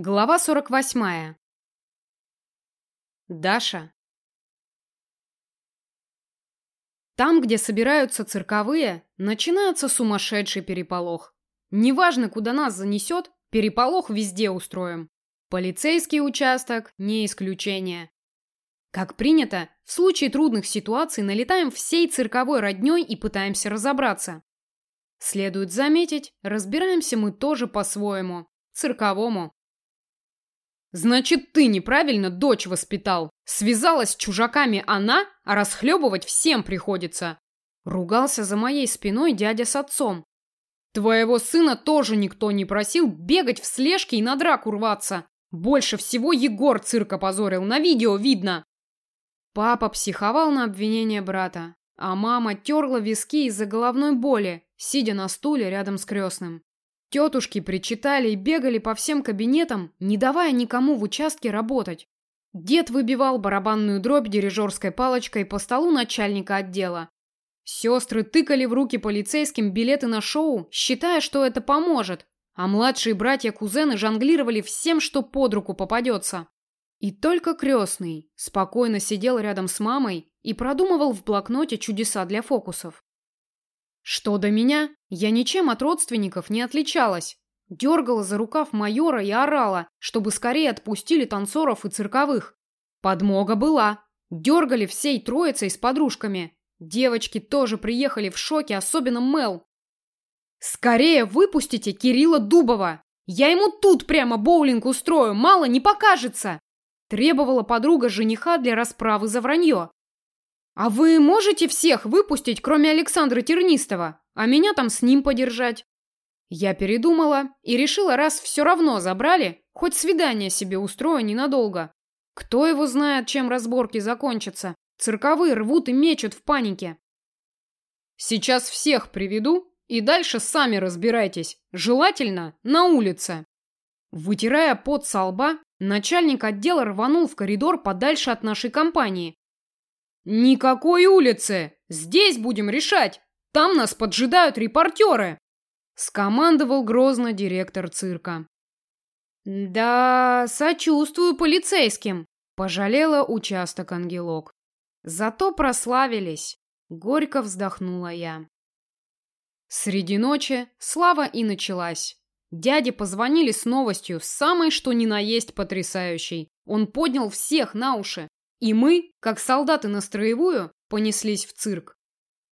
Глава 48. Даша. Там, где собираются цирковые, начинается сумасшедший переполох. Неважно, куда нас занесет, переполох везде устроим. Полицейский участок – не исключение. Как принято, в случае трудных ситуаций налетаем всей цирковой родней и пытаемся разобраться. Следует заметить, разбираемся мы тоже по-своему, цирковому. Значит, ты неправильно дочь воспитал. Связалась с чужаками она, а расхлебывать всем приходится. Ругался за моей спиной дядя с отцом. Твоего сына тоже никто не просил бегать в слежке и на драку рваться. Больше всего Егор цирка позорил, на видео видно. Папа психовал на обвинение брата, а мама терла виски из-за головной боли, сидя на стуле рядом с крестным. Тетушки причитали и бегали по всем кабинетам, не давая никому в участке работать. Дед выбивал барабанную дробь дирижерской палочкой по столу начальника отдела. Сестры тыкали в руки полицейским билеты на шоу, считая, что это поможет, а младшие братья-кузены жонглировали всем, что под руку попадется. И только крестный спокойно сидел рядом с мамой и продумывал в блокноте чудеса для фокусов. Что до меня, я ничем от родственников не отличалась. Дергала за рукав майора и орала, чтобы скорее отпустили танцоров и цирковых. Подмога была. Дергали всей троицей с подружками. Девочки тоже приехали в шоке, особенно Мел. «Скорее выпустите Кирилла Дубова! Я ему тут прямо боулинг устрою, мало не покажется!» Требовала подруга жениха для расправы за вранье. «А вы можете всех выпустить, кроме Александра Тернистова, а меня там с ним подержать?» Я передумала и решила, раз все равно забрали, хоть свидание себе устрою ненадолго. Кто его знает, чем разборки закончатся. Цирковые рвут и мечут в панике. Сейчас всех приведу, и дальше сами разбирайтесь. Желательно на улице. Вытирая пот со лба, начальник отдела рванул в коридор подальше от нашей компании, «Никакой улицы! Здесь будем решать! Там нас поджидают репортеры!» Скомандовал грозно директор цирка. «Да, сочувствую полицейским», – пожалела участок ангелок. «Зато прославились», – горько вздохнула я. Среди ночи слава и началась. Дяде позвонили с новостью, самой что ни на есть потрясающей. Он поднял всех на уши. И мы, как солдаты на строевую, понеслись в цирк.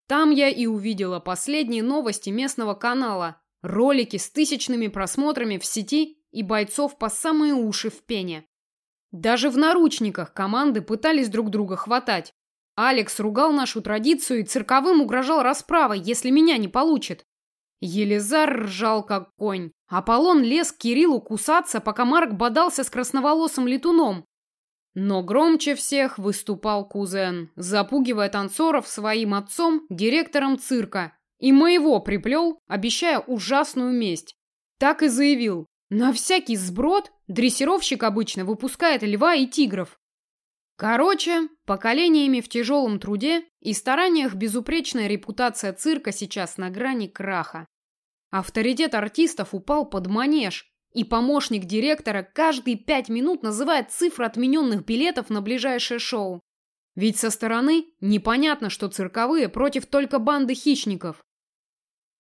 Там я и увидела последние новости местного канала, ролики с тысячными просмотрами в сети и бойцов по самые уши в пене. Даже в наручниках команды пытались друг друга хватать. Алекс ругал нашу традицию и цирковым угрожал расправой, если меня не получит. Елизар ржал как конь. Аполлон лез к Кириллу кусаться, пока Марк бодался с красноволосым летуном. Но громче всех выступал кузен, запугивая танцоров своим отцом, директором цирка, и моего приплел, обещая ужасную месть. Так и заявил. На всякий сброд дрессировщик обычно выпускает льва и тигров. Короче, поколениями в тяжелом труде и стараниях безупречная репутация цирка сейчас на грани краха. Авторитет артистов упал под манеж, и помощник директора каждые пять минут называет цифры отмененных билетов на ближайшее шоу. Ведь со стороны непонятно, что цирковые против только банды хищников.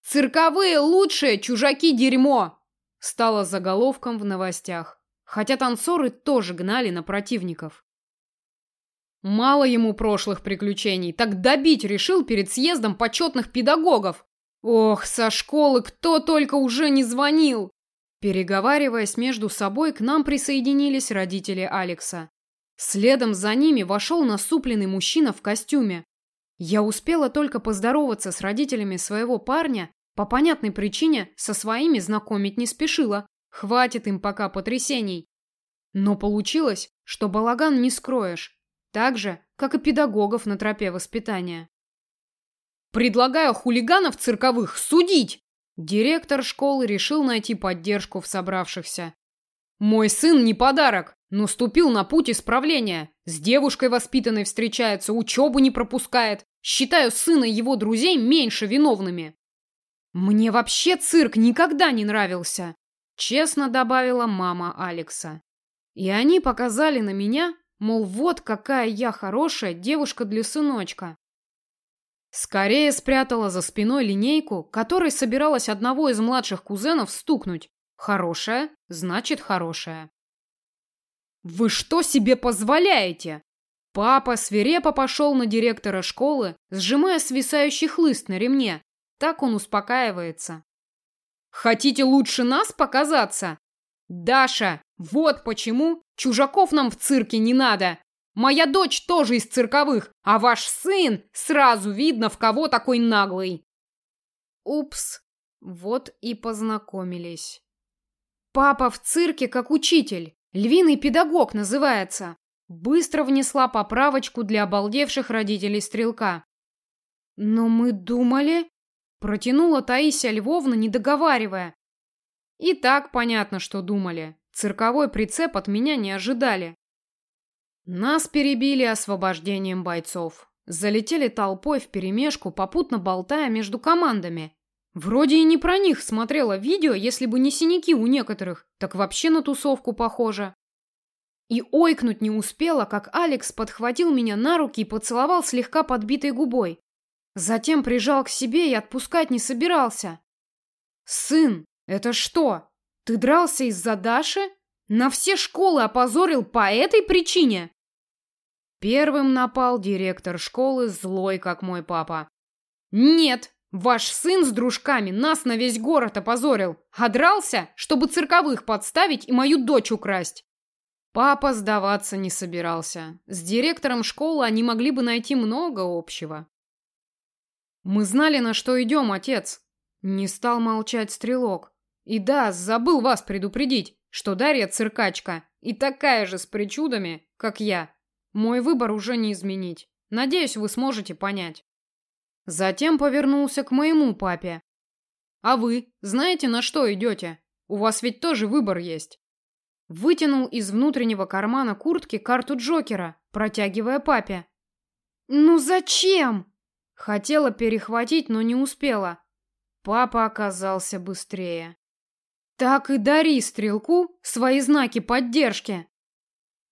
«Цирковые лучшие, чужаки дерьмо!» стало заголовком в новостях. Хотя танцоры тоже гнали на противников. Мало ему прошлых приключений, так добить решил перед съездом почетных педагогов. Ох, со школы кто только уже не звонил! Переговариваясь между собой, к нам присоединились родители Алекса. Следом за ними вошел насупленный мужчина в костюме. Я успела только поздороваться с родителями своего парня, по понятной причине со своими знакомить не спешила. Хватит им пока потрясений. Но получилось, что балаган не скроешь. Так же, как и педагогов на тропе воспитания. «Предлагаю хулиганов цирковых судить!» Директор школы решил найти поддержку в собравшихся. «Мой сын не подарок, но ступил на путь исправления. С девушкой воспитанной встречается, учебу не пропускает. Считаю сына его друзей меньше виновными». «Мне вообще цирк никогда не нравился», Честно добавила мама Алекса. И они показали на меня, мол, вот какая я хорошая девушка для сыночка. Скорее спрятала за спиной линейку, которой собиралась одного из младших кузенов стукнуть. Хорошая, значит хорошая. «Вы что себе позволяете?» Папа свирепо пошел на директора школы, сжимая свисающий хлыст на ремне. Так он успокаивается. «Хотите лучше нас показаться? Даша, вот почему чужаков нам в цирке не надо. Моя дочь тоже из цирковых, а ваш сын сразу видно, в кого такой наглый. Упс, вот и познакомились. Папа в цирке как учитель, львиный педагог называется. Быстро внесла поправочку для обалдевших родителей стрелка. Но мы думали... Протянула Таисия Львовна, не договаривая. И так понятно, что думали. Цирковой прицеп от меня не ожидали. Нас перебили освобождением бойцов. Залетели толпой вперемешку, попутно болтая между командами. Вроде и не про них смотрела видео, если бы не синяки у некоторых, так вообще на тусовку похоже. И ойкнуть не успела, как Алекс подхватил меня на руки и поцеловал слегка подбитой губой. Затем прижал к себе и отпускать не собирался. «Сын, это что, ты дрался из-за Даши? На все школы опозорил по этой причине?» Первым напал директор школы, злой, как мой папа. «Нет, ваш сын с дружками нас на весь город опозорил, а дрался, чтобы цирковых подставить и мою дочь украсть». Папа сдаваться не собирался. С директором школы они могли бы найти много общего. «Мы знали, на что идем, отец!» Не стал молчать стрелок. «И да, забыл вас предупредить, что Дарья циркачка и такая же с причудами, как я. Мой выбор уже не изменить. Надеюсь, вы сможете понять. Затем повернулся к моему папе. А вы знаете, на что идете? У вас ведь тоже выбор есть. Вытянул из внутреннего кармана куртки карту Джокера, протягивая папе. «Ну зачем?» Хотела перехватить, но не успела. Папа оказался быстрее. «Так и дари стрелку свои знаки поддержки!»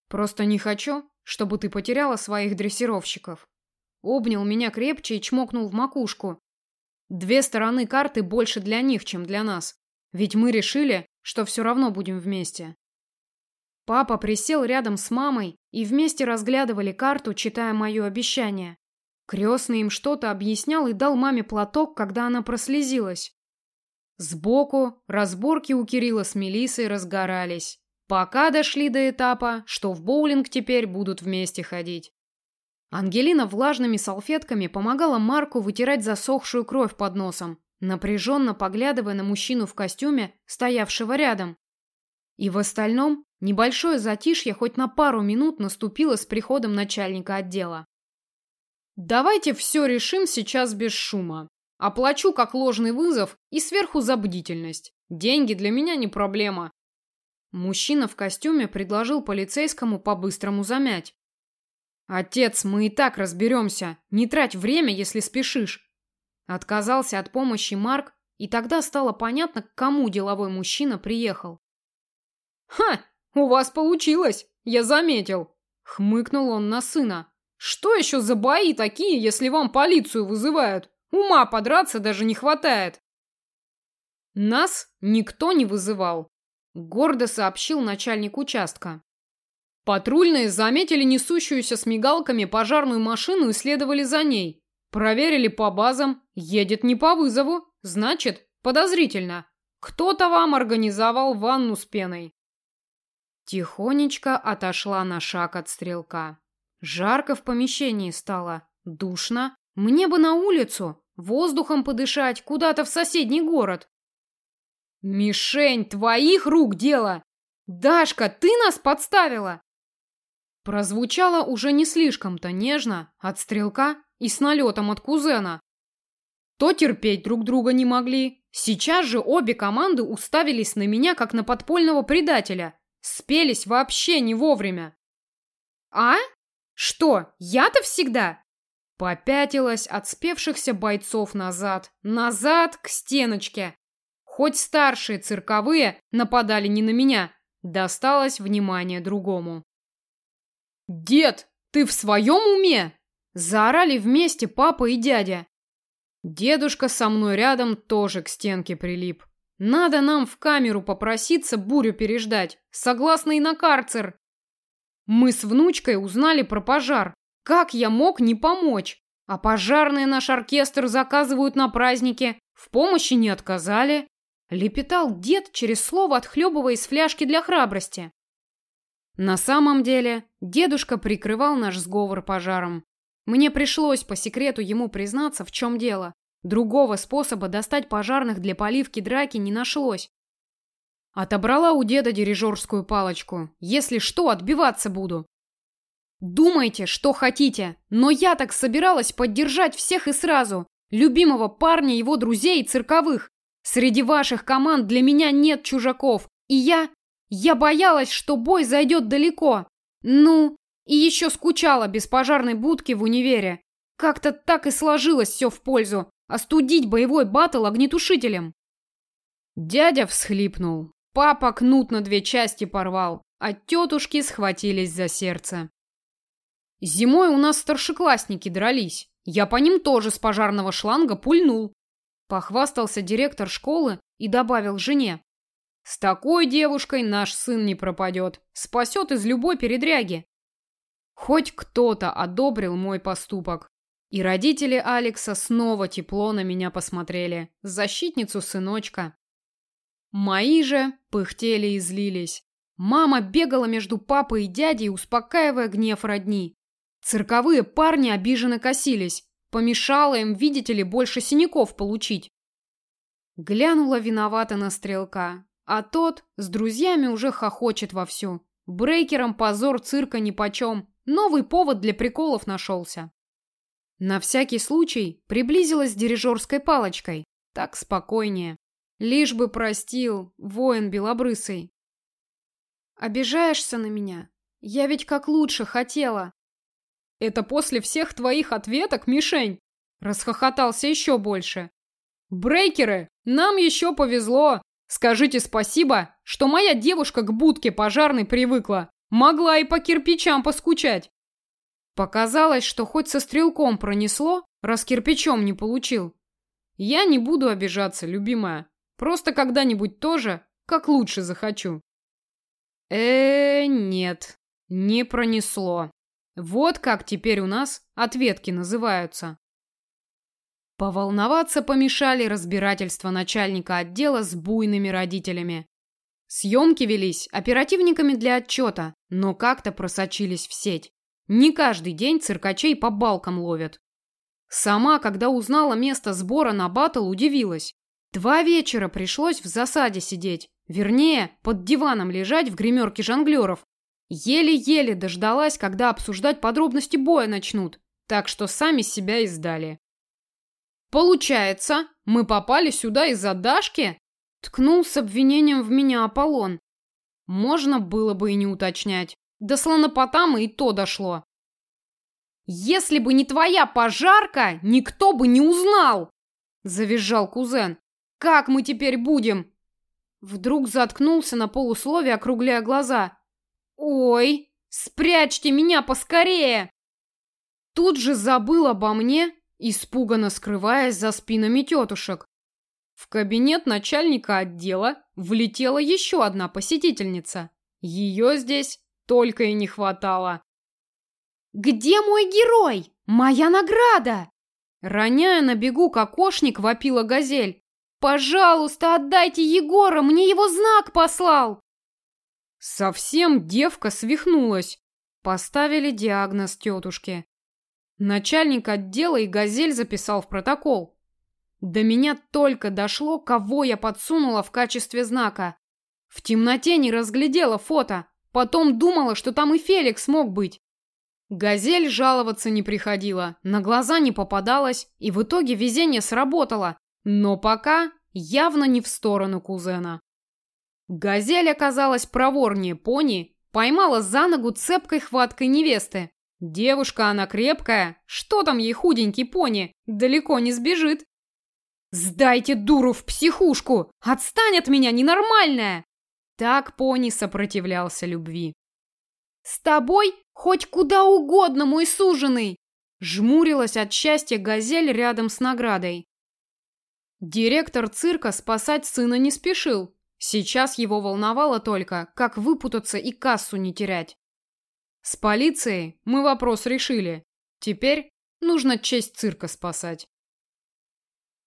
«Просто не хочу, чтобы ты потеряла своих дрессировщиков. Обнял меня крепче и чмокнул в макушку. Две стороны карты больше для них, чем для нас. Ведь мы решили, что все равно будем вместе. Папа присел рядом с мамой и вместе разглядывали карту, читая мое обещание. Крестный им что-то объяснял и дал маме платок, когда она прослезилась. Сбоку разборки у Кирилла с Мелиссой разгорались. Пока дошли до этапа, что в боулинг теперь будут вместе ходить. Ангелина влажными салфетками помогала Марку вытирать засохшую кровь под носом, напряженно поглядывая на мужчину в костюме, стоявшего рядом. И в остальном небольшое затишье хоть на пару минут наступило с приходом начальника отдела. «Давайте все решим сейчас без шума. Оплачу как ложный вызов и сверху за бдительность. Деньги для меня не проблема. Мужчина в костюме предложил полицейскому по-быстрому замять. «Отец, мы и так разберемся. Не трать время, если спешишь». Отказался от помощи Марк, и тогда стало понятно, к кому деловой мужчина приехал. «Ха! У вас получилось! Я заметил!» Хмыкнул он на сына. «Что еще за бои такие, если вам полицию вызывают? Ума подраться даже не хватает!» Нас никто не вызывал. Гордо сообщил начальник участка. Патрульные заметили несущуюся с мигалками пожарную машину и следовали за ней. Проверили по базам, едет не по вызову, значит, подозрительно. Кто-то вам организовал ванну с пеной. Тихонечко отошла на шаг от стрелка. Жарко в помещении стало, душно. Мне бы на улицу, воздухом подышать, куда-то в соседний город. «Мишень, твоих рук дело! Дашка, ты нас подставила!» Прозвучало уже не слишком-то нежно от стрелка и с налетом от кузена. То терпеть друг друга не могли. Сейчас же обе команды уставились на меня, как на подпольного предателя. Спелись вообще не вовремя. «А? Что, я-то всегда?» Попятилась от спевшихся бойцов назад. Назад к стеночке. Хоть старшие цирковые нападали не на меня, досталось внимание другому. «Дед, ты в своем уме?» Заорали вместе папа и дядя. Дедушка со мной рядом тоже к стенке прилип. Надо нам в камеру попроситься бурю переждать, согласно и на карцер. Мы с внучкой узнали про пожар. Как я мог не помочь? А пожарные наш оркестр заказывают на празднике. В помощи не отказали. Лепетал дед через слово, отхлебывая из фляжки для храбрости. На самом деле, дедушка прикрывал наш сговор пожаром. Мне пришлось по секрету ему признаться, в чем дело. Другого способа достать пожарных для поливки драки не нашлось. Отобрала у деда дирижерскую палочку. Если что, отбиваться буду. Думайте, что хотите, но я так собиралась поддержать всех и сразу. Любимого парня, его друзей и цирковых. Среди ваших команд для меня нет чужаков. И я... Я боялась, что бой зайдет далеко. Ну, и еще скучала без пожарной будки в универе. Как-то так и сложилось все в пользу. Остудить боевой батл огнетушителем. Дядя всхлипнул. Папа кнут на две части порвал, а тетушки схватились за сердце. Зимой у нас старшеклассники дрались. Я по ним тоже с пожарного шланга пульнул. Похвастался директор школы и добавил жене. С такой девушкой наш сын не пропадет. Спасет из любой передряги. Хоть кто-то одобрил мой поступок. И родители Алекса снова тепло на меня посмотрели. Защитницу сыночка. Мои же пыхтели и злились. Мама бегала между папой и дядей, успокаивая гнев родни. Цирковые парни обиженно косились. Помешало им, видите ли, больше синяков получить. Глянула виновата на стрелка. А тот с друзьями уже хохочет вовсю. Брейкером позор цирка нипочем. Новый повод для приколов нашелся. На всякий случай приблизилась с дирижерской палочкой. Так спокойнее. Лишь бы простил, воин белобрысый. Обижаешься на меня? Я ведь как лучше хотела. Это после всех твоих ответок, мишень? Расхохотался еще больше. Брейкеры, нам еще повезло. Скажите спасибо, что моя девушка к будке пожарной привыкла. Могла и по кирпичам поскучать. Показалось, что хоть со стрелком пронесло, раз кирпичом не получил. Я не буду обижаться, любимая. Просто когда-нибудь тоже, как лучше захочу. Э, нет, не пронесло. Вот как теперь у нас ответки называются. Поволноваться помешали разбирательства начальника отдела с буйными родителями. Съемки велись оперативниками для отчета, но как-то просочились в сеть. Не каждый день циркачей по балкам ловят. Сама, когда узнала место сбора на батл, удивилась. Два вечера пришлось в засаде сидеть. Вернее, под диваном лежать в гримерке жонглеров. Еле-еле дождалась, когда обсуждать подробности боя начнут. Так что сами себя издали. Получается, мы попали сюда из-за Дашки? Ткнул с обвинением в меня Аполлон. Можно было бы и не уточнять. До слонопотама и то дошло. «Если бы не твоя пожарка, никто бы не узнал!» Завизжал кузен. «Как мы теперь будем?» Вдруг заткнулся на полусловие, округляя глаза. «Ой, спрячьте меня поскорее!» Тут же забыл обо мне, испуганно скрываясь за спинами тетушек. В кабинет начальника отдела влетела еще одна посетительница. Ее здесь только и не хватало. «Где мой герой? Моя награда?» Роняя на бегу кокошник, вопила газель. «Пожалуйста, отдайте Егора, мне его знак послал!» Совсем девка свихнулась. Поставили диагноз тетушке. Начальник отдела и газель записал в протокол. До меня только дошло, кого я подсунула в качестве знака. В темноте не разглядела фото, потом думала, что там и Феликс мог быть. Газель жаловаться не приходила, на глаза не попадалась, и в итоге везение сработало, но пока явно не в сторону кузена. Газель оказалась проворнее пони, поймала за ногу цепкой хваткой невесты. Девушка она крепкая, что там ей худенький пони, далеко не сбежит. «Сдайте дуру в психушку! Отстань от меня, ненормальная!» Так пони сопротивлялся любви. «С тобой хоть куда угодно, мой суженый!» Жмурилась от счастья газель рядом с наградой. Директор цирка спасать сына не спешил. Сейчас его волновало только, как выпутаться и кассу не терять. С полицией мы вопрос решили. Теперь нужно честь цирка спасать.